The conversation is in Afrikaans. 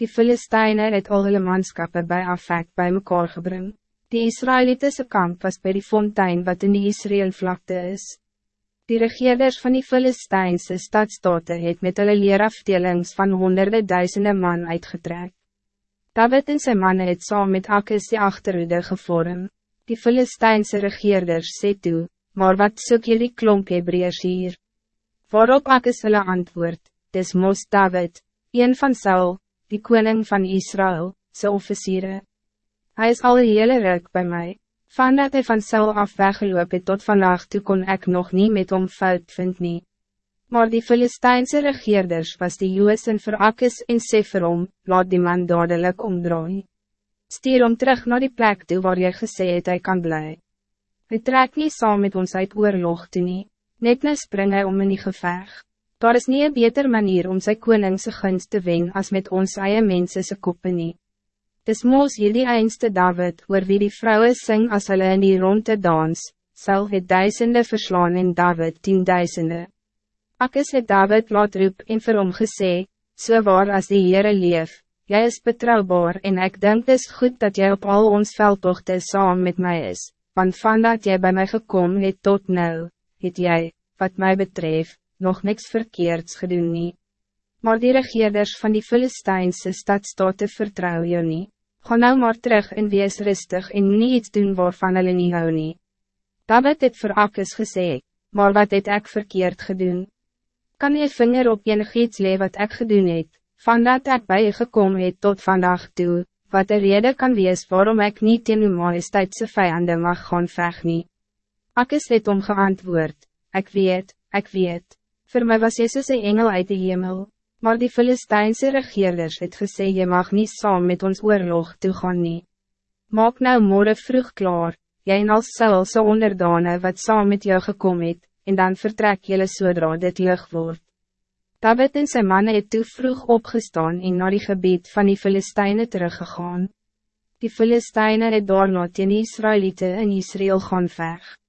Die Filisteine het al hulle manskappe by Afek by mekaar gebring. Die Israëlitische kamp was bij die fontein wat in die Israël vlakte is. Die regeerders van die Filistijnse stadstaten het met hulle leerafdelings van honderde duisende man uitgetrek. David en zijn mannen het saam met Akkes die achterhoede gevorm. Die Filistijnse regeerders sê toe, maar wat soek jullie klomp Hebreërs hier? Waarop Akkes hulle antwoord, dis Mos David, een van Saul, die koning van Israël, zijn officieren. Hij is al een hele ruk bij mij. Vandat hij van Saul af weggeloop het tot vandaag toe kon ik nog niet met hom fout vind nie. Maar die Filistijnse regeerders was die Joos en Verakis en sê vir hom, laat die man dadelijk omdraai. Stuur hom terug naar die plek toe waar jy gesê het hy kan bly. Hy trek nie saam met ons uit oorlog toe nie, net nou spring hy om in die geveg. Daar is niet een beter manier om sy koningse gunst te wen als met ons eie mense se koppe nie. Dis moos hierdie einste David, oor wie die vrouwen sing as hulle in die ronde dans, sal het duisende verslaan en David tienduisende. Akkes het David laat roep en vir hom gesê, so waar as die Heere leef, jy is betrouwbaar en ik denk het is goed dat jij op al ons veldtochte saam met mij is, want vandat jij bij mij gekomen het tot nou, het jij, wat mij betreft, nog niks verkeerds gedoen nie. Maar die regeerders van die Filistijnse stadstaten vertrouw je niet. Ga nou maar terug en wees rustig en niet iets doen waarvan hulle nie hou nie. David het vir Akkes gesê, maar wat het ek verkeerd gedoen? kan je vinger op enig iets lee wat ik gedoen het, van dat ek by je gekomen het tot vandaag toe, wat de reden kan wees waarom ik niet in uw majesteitse vijanden mag gaan veg nie. Ek is het om geantwoord, ik weet, ik weet, voor mij was Jezus een engel uit de hemel, maar die Filistijnse regeerders het gesê je mag niet saam met ons oorlog toe gaan nie. Maak nou morgen vroeg klaar, jy en als Saulse onderdane wat saam met jou gekomen het, en dan vertrek jylle zodra dit lig word. David en zijn mannen het toe vroeg opgestaan en naar die gebied van die Filistijnen teruggegaan. Die Filistijnen het daarna teen die Israëlieten in Israël gaan veg.